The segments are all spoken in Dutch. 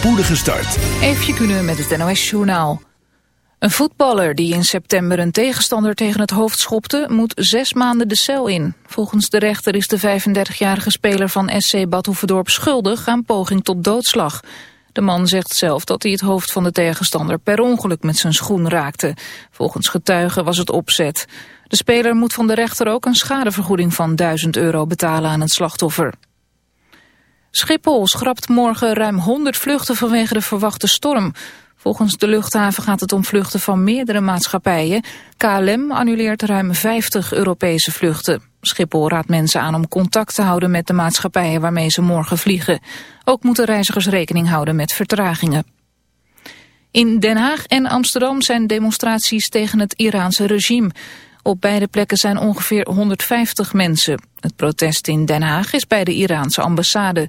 spoedige start. Even kunnen met het NOS Journaal. Een voetballer die in september een tegenstander tegen het hoofd schopte... moet zes maanden de cel in. Volgens de rechter is de 35-jarige speler van SC Badhoevedorp schuldig... aan poging tot doodslag. De man zegt zelf dat hij het hoofd van de tegenstander per ongeluk met zijn schoen raakte. Volgens getuigen was het opzet. De speler moet van de rechter ook een schadevergoeding van 1000 euro betalen aan het slachtoffer. Schiphol schrapt morgen ruim 100 vluchten vanwege de verwachte storm. Volgens de luchthaven gaat het om vluchten van meerdere maatschappijen. KLM annuleert ruim 50 Europese vluchten. Schiphol raadt mensen aan om contact te houden met de maatschappijen waarmee ze morgen vliegen. Ook moeten reizigers rekening houden met vertragingen. In Den Haag en Amsterdam zijn demonstraties tegen het Iraanse regime. Op beide plekken zijn ongeveer 150 mensen. Het protest in Den Haag is bij de Iraanse ambassade.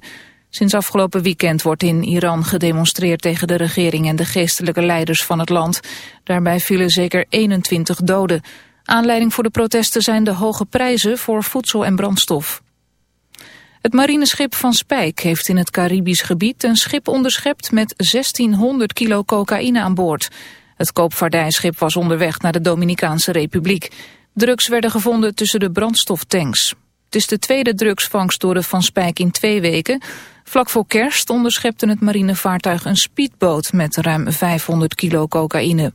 Sinds afgelopen weekend wordt in Iran gedemonstreerd tegen de regering en de geestelijke leiders van het land. Daarbij vielen zeker 21 doden. Aanleiding voor de protesten zijn de hoge prijzen voor voedsel en brandstof. Het marineschip van Spijk heeft in het Caribisch gebied een schip onderschept met 1600 kilo cocaïne aan boord. Het koopvaardijschip was onderweg naar de Dominicaanse Republiek. Drugs werden gevonden tussen de brandstoftanks. Het is de tweede drugsvangst door de Van Spijk in twee weken. Vlak voor kerst onderschepte het marinevaartuig een speedboot met ruim 500 kilo cocaïne.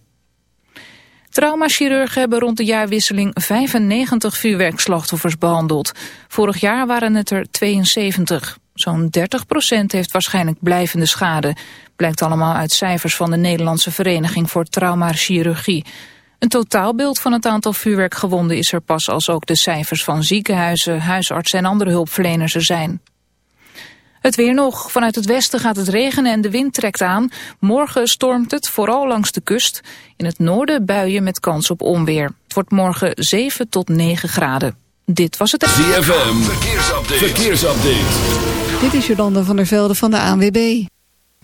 Traumachirurgen hebben rond de jaarwisseling 95 vuurwerkslachtoffers behandeld. Vorig jaar waren het er 72. Zo'n 30% heeft waarschijnlijk blijvende schade. Blijkt allemaal uit cijfers van de Nederlandse Vereniging voor Traumachirurgie. Een totaalbeeld van het aantal vuurwerkgewonden is er pas als ook de cijfers van ziekenhuizen, huisartsen en andere hulpverleners er zijn. Het weer nog. Vanuit het westen gaat het regenen en de wind trekt aan. Morgen stormt het, vooral langs de kust. In het noorden buien met kans op onweer. Het wordt morgen 7 tot 9 graden. Dit was het... ZFM, verkeersupdate. verkeersupdate. Dit is Jolanda van der Velde van de ANWB.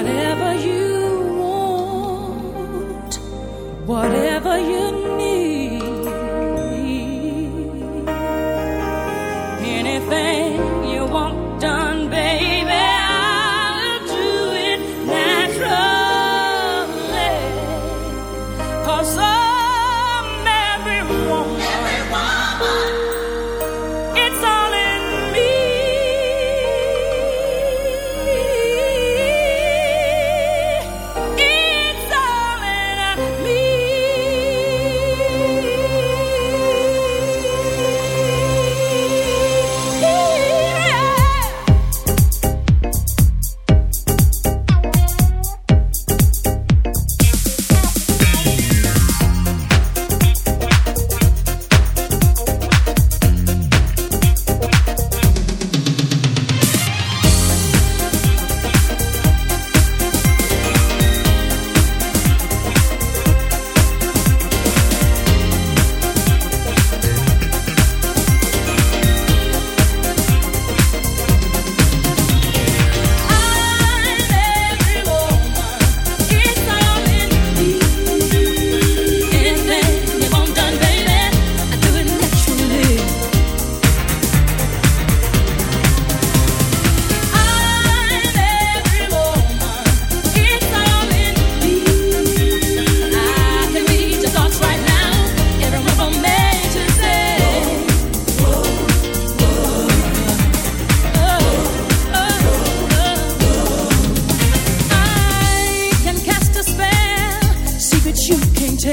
Whatever you want, whatever angel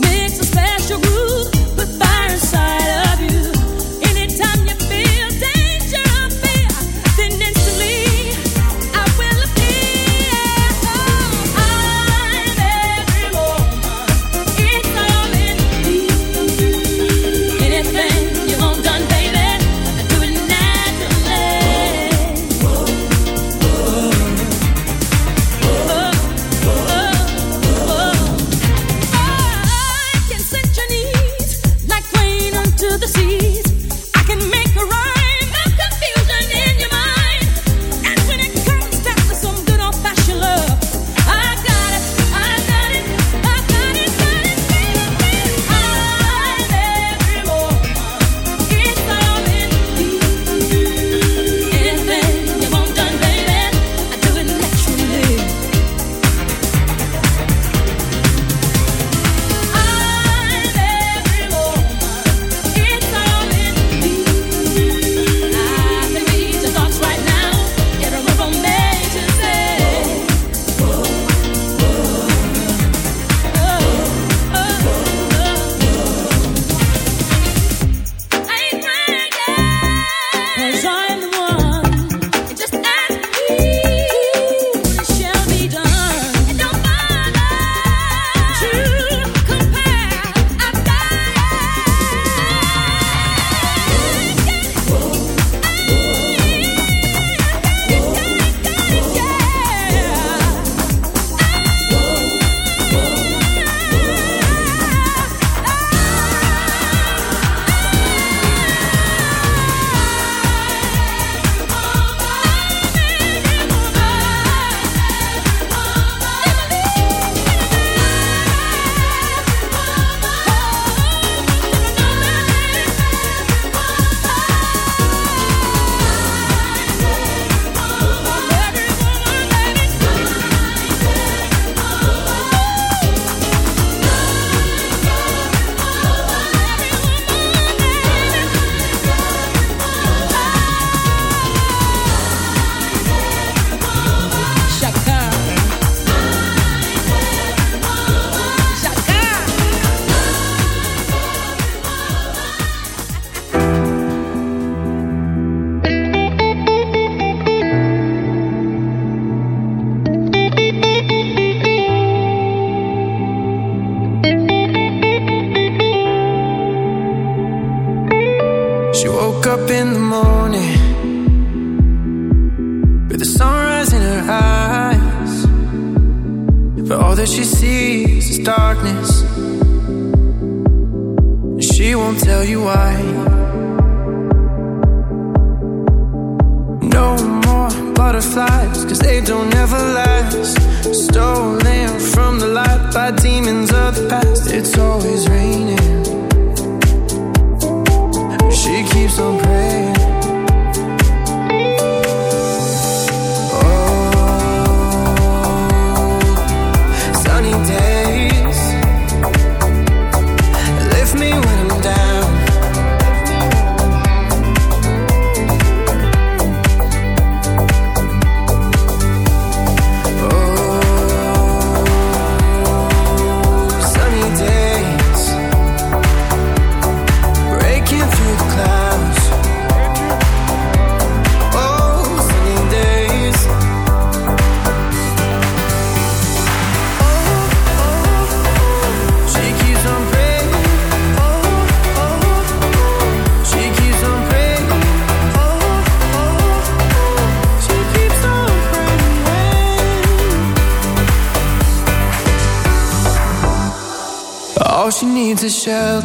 makes a special groove with fire inside.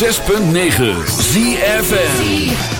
106.9 ZFM.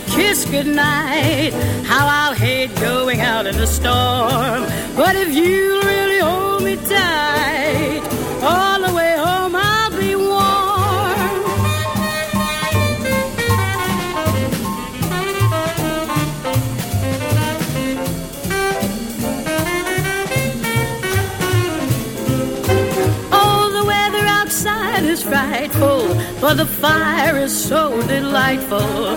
Kiss goodnight, how I'll hate going out in the storm. But if you really hold me tight, all the way home I'll be warm. Oh, the weather outside is frightful, but the fire is so delightful.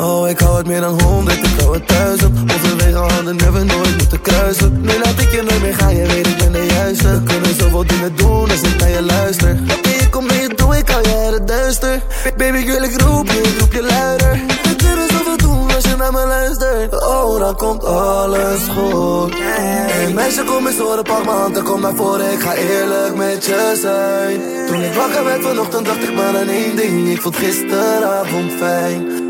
Oh, ik hou het meer dan honderd, ik hou het duizend. Onze handen hebben nooit moeten kruisen. Nu laat ik je nooit meer gaan, je weet ik ben de juiste. We kunnen zoveel dingen doen als ik naar je luister. Oké, ik kom mee, doe ik al jaren duister. Baby girl, ik roep je, ik roep je luider. Kunnen zoveel doen als je naar me luistert, oh dan komt alles goed. Hey meisje kom eens horen, pak m'n hand en kom naar voren, ik ga eerlijk met je zijn. Toen ik wakker werd vanochtend dacht ik maar aan één ding, ik vond gisteravond fijn.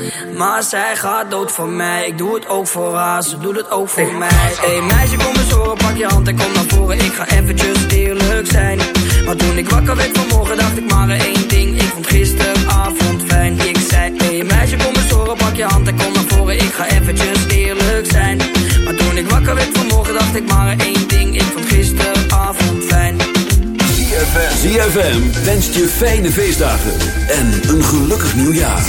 Maar zij gaat dood voor mij. Ik doe het ook voor haar, ze doet het ook voor mij. Hey meisje, kom eens horen, pak je hand en kom naar voren. Ik ga eventjes eerlijk zijn. Maar toen ik wakker werd vanmorgen, dacht ik maar één ding. Ik vond gisteravond fijn. Ik zei, hey meisje, kom eens horen, pak je hand en kom naar voren. Ik ga eventjes eerlijk zijn. Maar toen ik wakker werd vanmorgen, dacht ik maar één ding. Ik vond gisteravond fijn. ZFM. ZFM wenst je fijne feestdagen en een gelukkig nieuwjaar.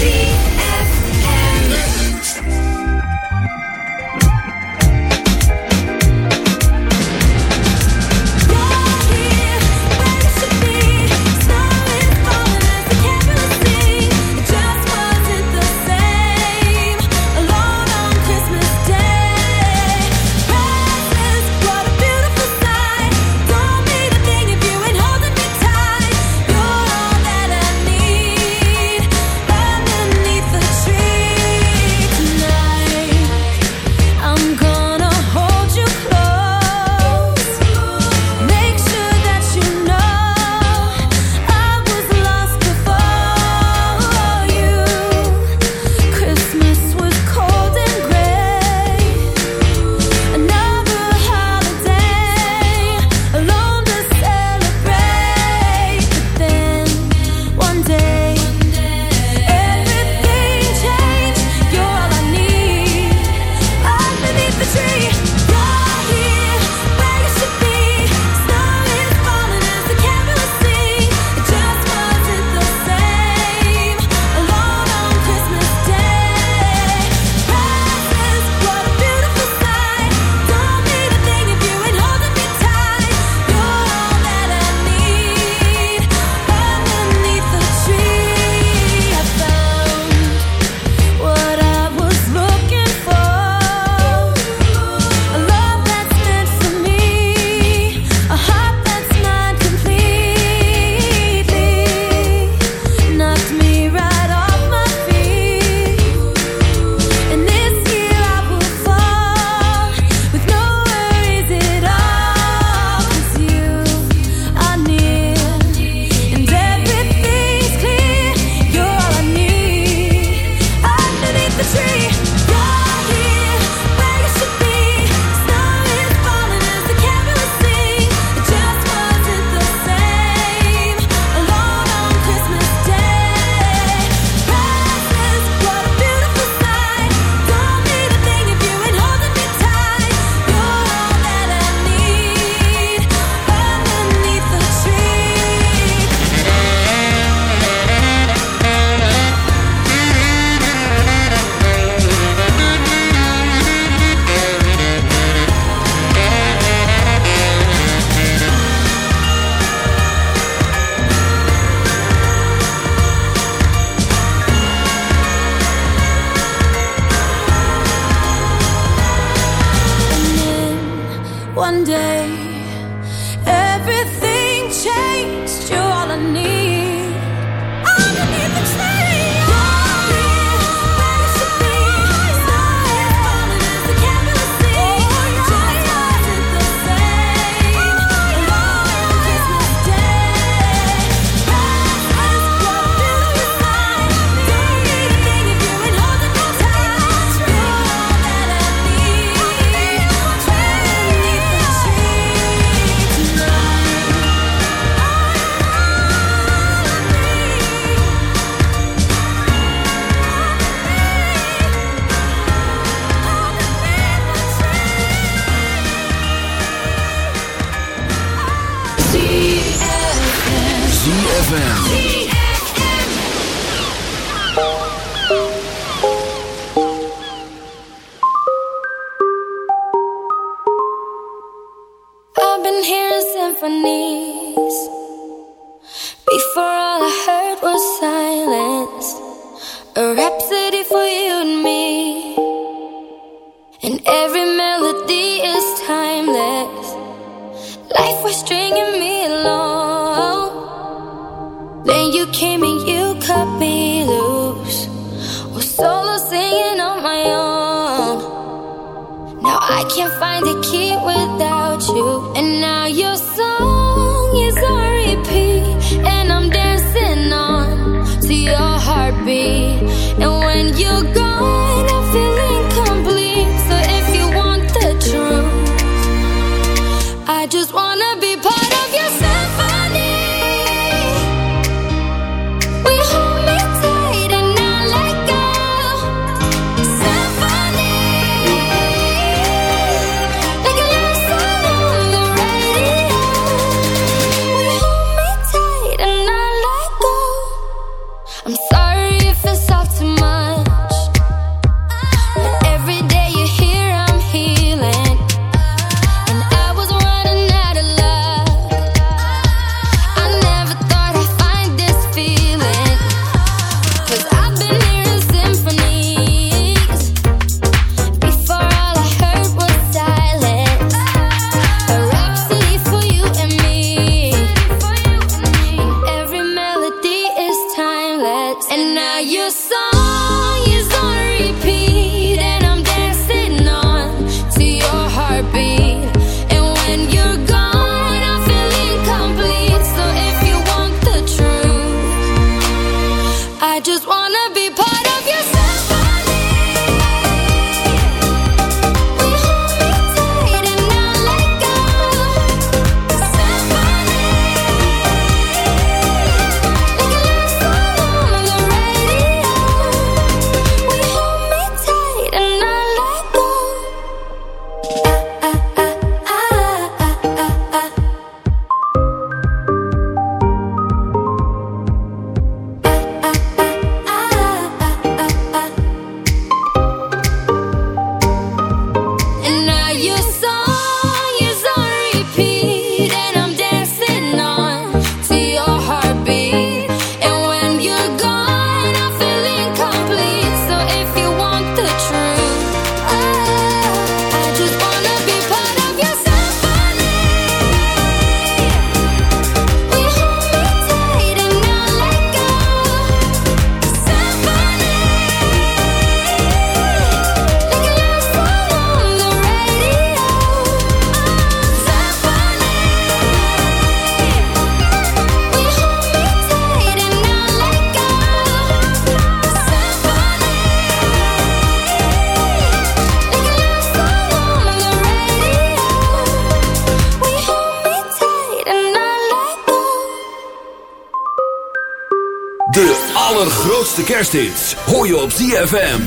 Hoor je op ZFM.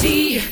ZFM.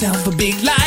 Yourself a big lady.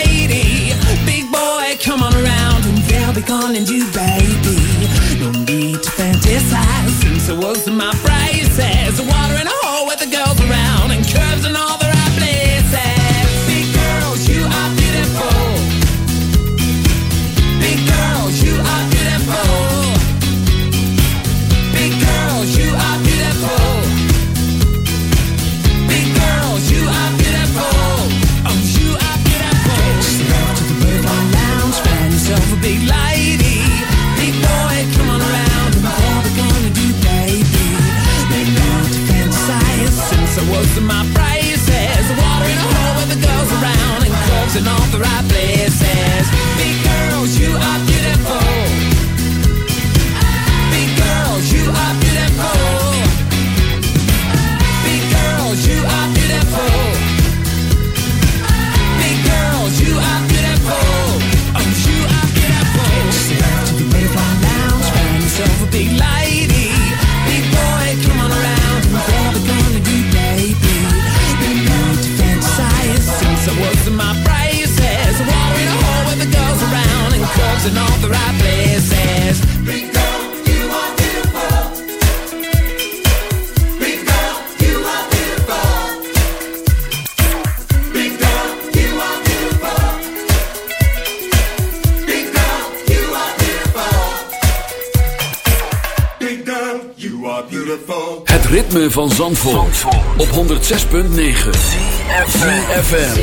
106.9 FM.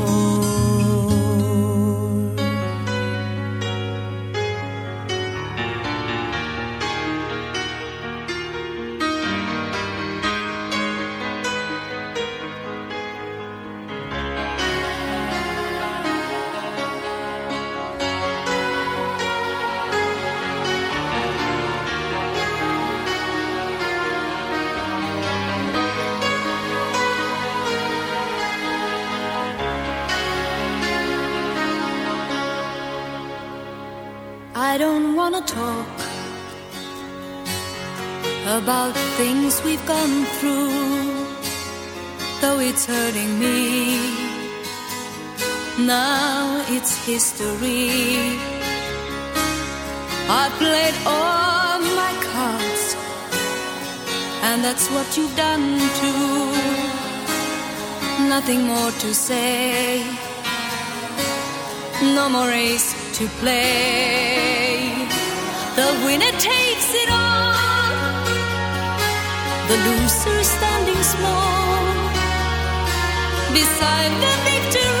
it's hurting me. Now it's history. I played all my cards, and that's what you've done too. Nothing more to say, no more race to play. The winner takes it all, the loser standing small beside the victory.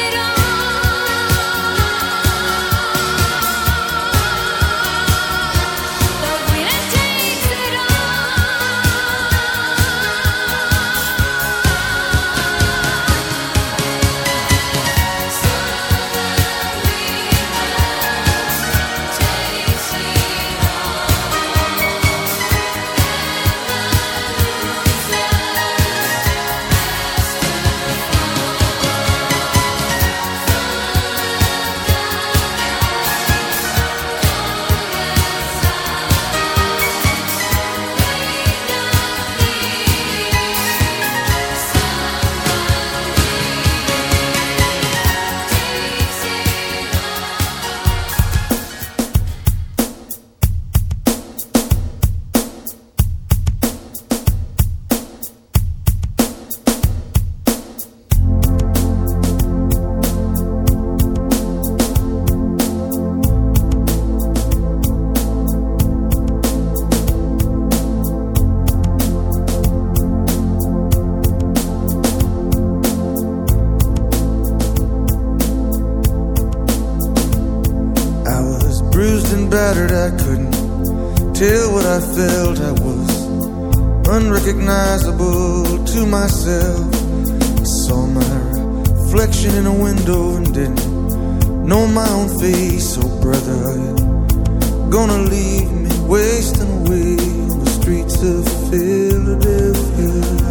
know my own face, oh brother. Gonna leave me wasting away on the streets of Philadelphia.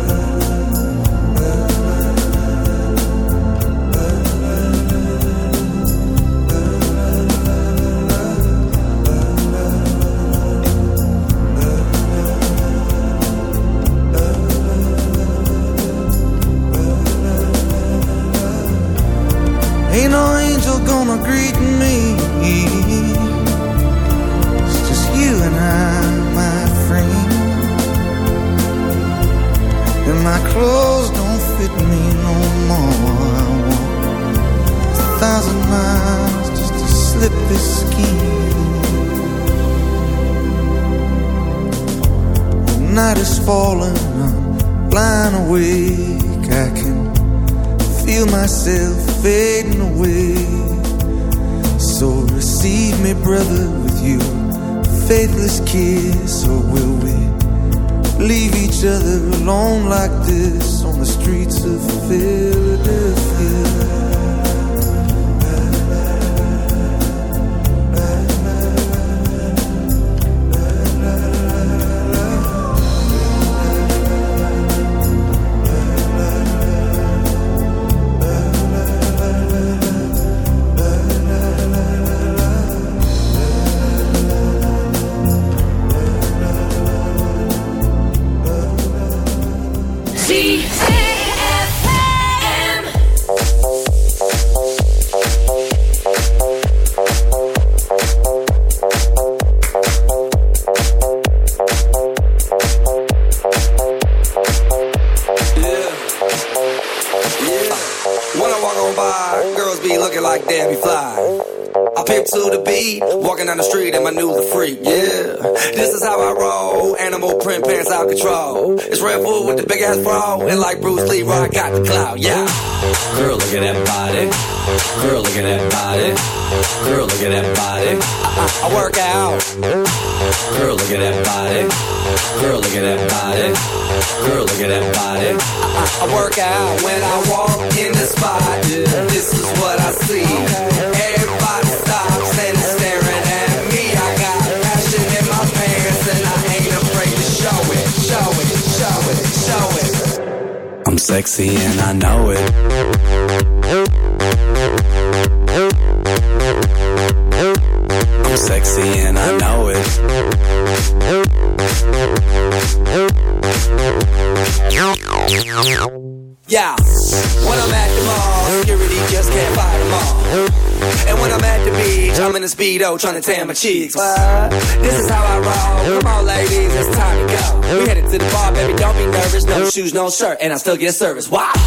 Trying to tan my cheeks. What? This is how I roll. Come on, ladies, it's time to go. We headed to the bar, baby, don't be nervous. No shoes, no shirt, and I still get service. Watch.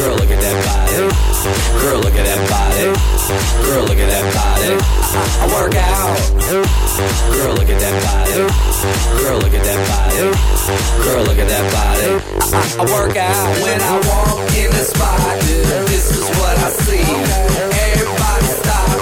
Girl, look at that body. Girl, look at that body. Girl, look at that body. I, work out. Girl, look at that body. Girl, look at that body. Girl, look at that body. I, I, work out when I walk in the spot. This is what I see. Everybody stops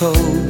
cold